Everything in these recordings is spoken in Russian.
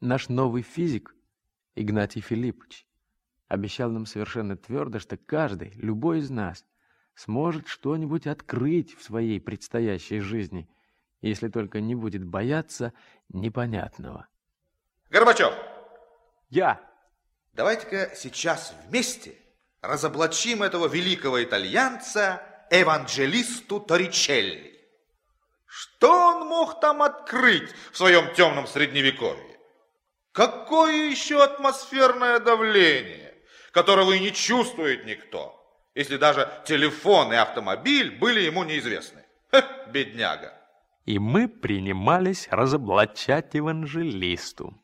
Наш новый физик, Игнатий Филиппович, обещал нам совершенно твердо, что каждый, любой из нас, сможет что-нибудь открыть в своей предстоящей жизни, если только не будет бояться непонятного. Горбачев! Я! Давайте-ка сейчас вместе разоблачим этого великого итальянца Эванджелисту Торричелли. Что он мог там открыть в своем темном средневековье? Какое еще атмосферное давление, которого и не чувствует никто, если даже телефон и автомобиль были ему неизвестны. Ха, бедняга. И мы принимались разоблачать евангелисту.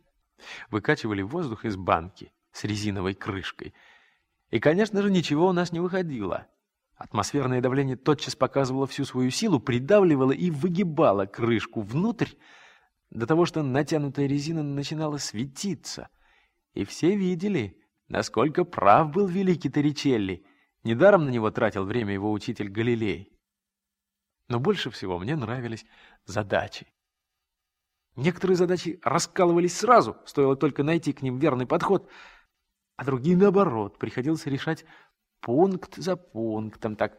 Выкачивали воздух из банки с резиновой крышкой. И, конечно же, ничего у нас не выходило. Атмосферное давление тотчас показывало всю свою силу, придавливало и выгибало крышку внутрь, до того, что натянутая резина начинала светиться. И все видели, насколько прав был великий Торричелли. Недаром на него тратил время его учитель Галилей. Но больше всего мне нравились задачи. Некоторые задачи раскалывались сразу, стоило только найти к ним верный подход, а другие, наоборот, приходилось решать пункт за пунктом, так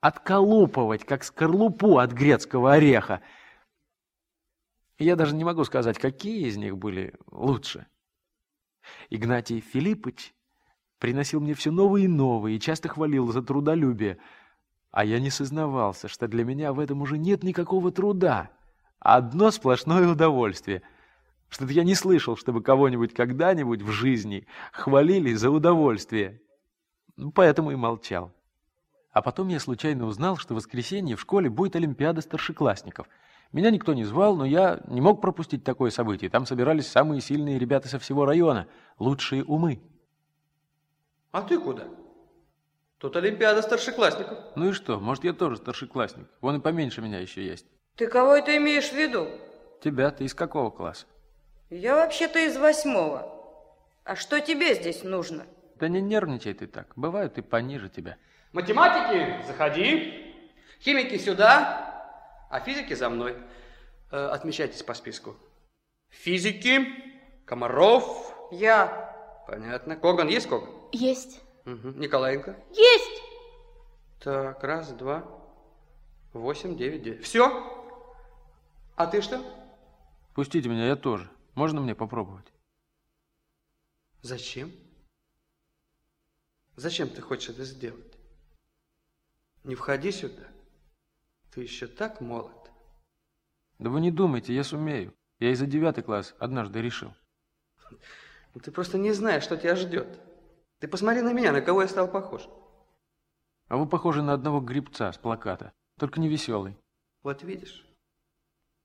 отколупывать, как скорлупу от грецкого ореха. Я даже не могу сказать, какие из них были лучше. Игнатий Филиппович приносил мне все новые и новые и часто хвалил за трудолюбие, а я не сознавался, что для меня в этом уже нет никакого труда, одно сплошное удовольствие. Что-то я не слышал, чтобы кого-нибудь когда-нибудь в жизни хвалили за удовольствие. Ну, поэтому и молчал. А потом я случайно узнал, что в воскресенье в школе будет Олимпиада старшеклассников. Меня никто не звал, но я не мог пропустить такое событие. Там собирались самые сильные ребята со всего района, лучшие умы. А ты куда? Тут Олимпиада старшеклассников. Ну и что, может, я тоже старшеклассник. Вон и поменьше меня еще есть. Ты кого это имеешь в виду? Тебя, ты из какого класса? Я вообще-то из восьмого. А что тебе здесь нужно? Да не нервничай ты так. Бывают и пониже тебя. Математики, заходи. Химики сюда, а физики за мной. Э, отмечайтесь по списку. Физики, Комаров. Я. Понятно. Коган, есть Коган? Есть. Угу. Николаенко. Есть! Так, раз, два, восемь, девять, девять. Все? А ты что? Пустите меня, я тоже. Можно мне попробовать? Зачем? Зачем ты хочешь это сделать? Не входи сюда. Ты еще так молод. Да вы не думайте, я сумею. Я и за девятый класс однажды решил. Ну, Ты просто не знаешь, что тебя ждет. Ты посмотри на меня, на кого я стал похож. А вы похожи на одного грибца с плаката, только не веселый. Вот видишь.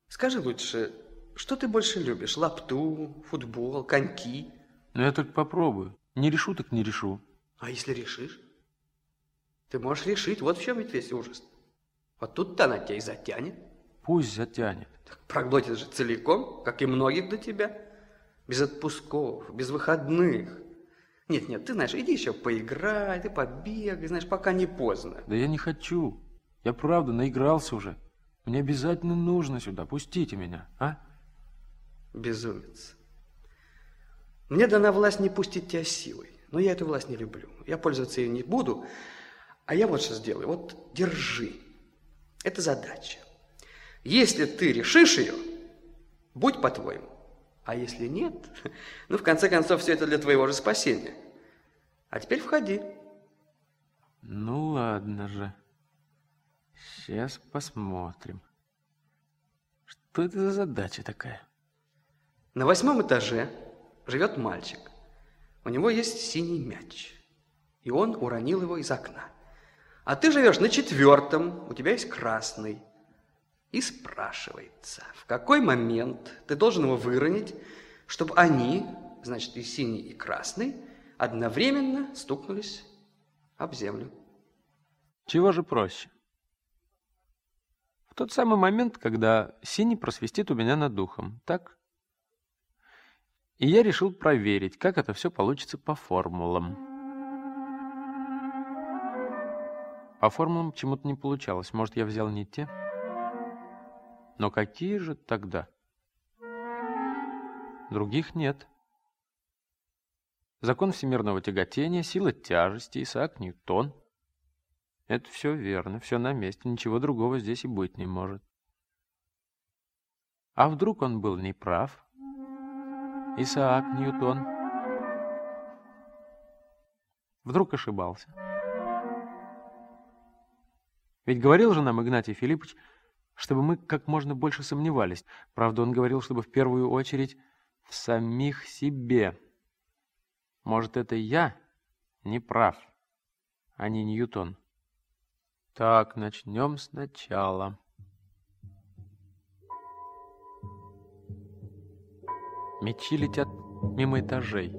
Скажи лучше, что ты больше любишь? Лапту, футбол, коньки? Но я только попробую. Не решу, так не решу. А если решишь? Ты можешь решить, вот в чем ведь весь ужас. Вот тут-то она тебя и затянет. Пусть затянет. Так проглотит же целиком, как и многих до тебя. Без отпусков, без выходных. Нет, нет, ты знаешь, иди еще поиграй, ты побегай, знаешь, пока не поздно. Да я не хочу. Я правда наигрался уже. Мне обязательно нужно сюда. Пустите меня, а? Безумец. Мне дана власть не пустить тебя силой. Но я эту власть не люблю. Я пользоваться ею не буду. А я вот что сделаю. Вот держи. Это задача. Если ты решишь ее, будь по-твоему. А если нет, ну, в конце концов, все это для твоего же спасения. А теперь входи. Ну ладно же. Сейчас посмотрим. Что это за задача такая? На восьмом этаже живет мальчик. У него есть синий мяч. И он уронил его из окна. А ты живешь на четвертом, у тебя есть красный. И спрашивается, в какой момент ты должен его выронить, чтобы они, значит, и синий, и красный, одновременно стукнулись об землю. Чего же проще? В тот самый момент, когда синий просвистит у меня над духом, так? И я решил проверить, как это все получится по формулам. По формулам чему-то не получалось. Может, я взял не те? Но какие же тогда? Других нет. Закон всемирного тяготения, сила тяжести, Исаак Ньютон. Это все верно, все на месте, ничего другого здесь и быть не может. А вдруг он был неправ? Исаак Ньютон. Вдруг ошибался. Ведь говорил же нам Игнатий Филиппович, чтобы мы как можно больше сомневались. Правда, он говорил, чтобы в первую очередь в самих себе. Может, это я не прав, а не Ньютон. Так, начнем сначала. Мечи летят мимо этажей,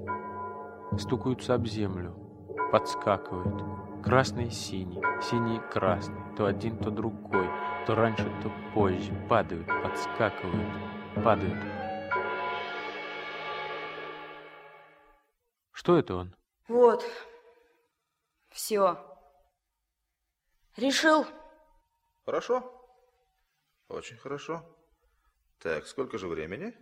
стукаются об землю, подскакивают. Красный и синий, синий и красный, то один, то другой, то раньше, то позже, падают, подскакивают, падают. Что это он? Вот. Все. Решил? Хорошо. Очень хорошо. Так, сколько же времени?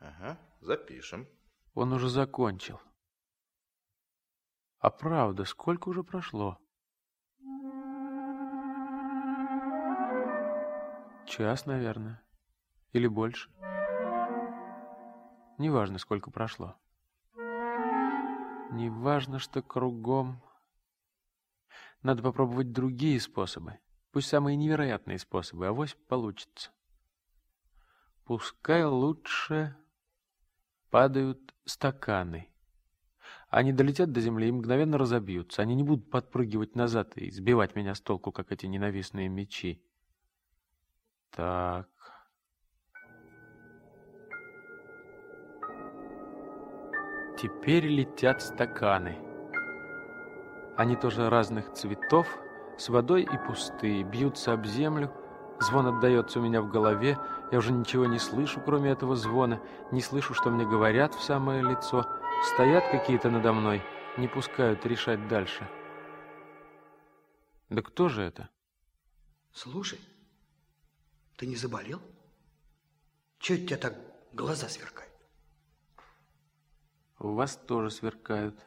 Ага, запишем. Он уже закончил. А правда, сколько уже прошло? Час, наверное. Или больше. Неважно, сколько прошло. Неважно, что кругом. Надо попробовать другие способы. Пусть самые невероятные способы, а вось получится. Пускай лучше падают стаканы. Они долетят до земли и мгновенно разобьются. Они не будут подпрыгивать назад и сбивать меня с толку, как эти ненавистные мечи. Так. Теперь летят стаканы. Они тоже разных цветов, с водой и пустые, бьются об землю, Звон отдается у меня в голове, я уже ничего не слышу, кроме этого звона, не слышу, что мне говорят в самое лицо. Стоят какие-то надо мной, не пускают решать дальше. Да кто же это? Слушай, ты не заболел? Чего у тебя так глаза сверкают? У вас тоже сверкают.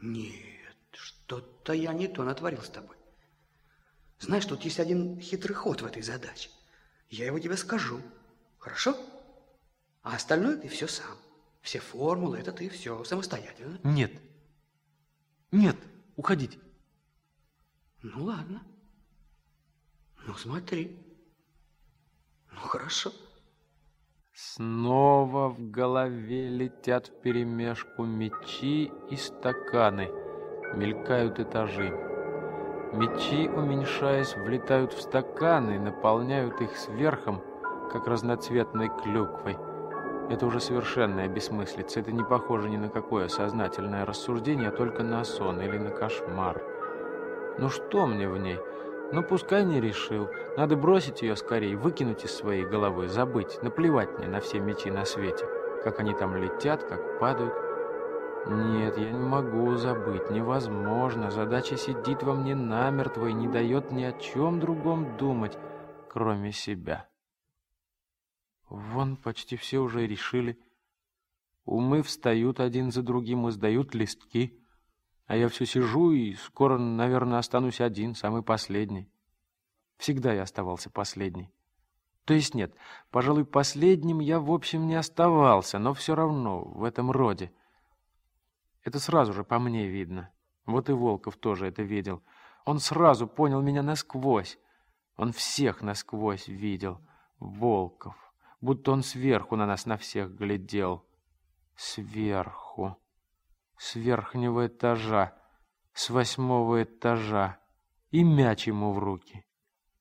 Нет, что-то я не то натворил с тобой. Знаешь, тут есть один хитрый ход в этой задаче. Я его тебе скажу. Хорошо? А остальное ты все сам. Все формулы, это ты все самостоятельно. Нет. Нет, уходите. Ну, ладно. Ну, смотри. Ну, хорошо. Снова в голове летят вперемешку мечи и стаканы. Мелькают этажи. Мечи, уменьшаясь, влетают в стаканы, наполняют их сверхом, как разноцветной клюквой. Это уже совершенная бессмыслица. Это не похоже ни на какое сознательное рассуждение, а только на сон или на кошмар. Ну что мне в ней? Ну пускай не решил. Надо бросить ее скорее, выкинуть из своей головы, забыть, наплевать мне на все мечи на свете. Как они там летят, как падают. Нет, я не могу забыть, невозможно. Задача сидит во мне намертво и не дает ни о чем другом думать, кроме себя. Вон почти все уже решили. Умы встают один за другим и сдают листки. А я все сижу и скоро, наверное, останусь один, самый последний. Всегда я оставался последний. То есть нет, пожалуй, последним я в общем не оставался, но все равно в этом роде. Это сразу же по мне видно. Вот и Волков тоже это видел. Он сразу понял меня насквозь. Он всех насквозь видел. Волков. Будто он сверху на нас на всех глядел. Сверху. С верхнего этажа. С восьмого этажа. И мяч ему в руки.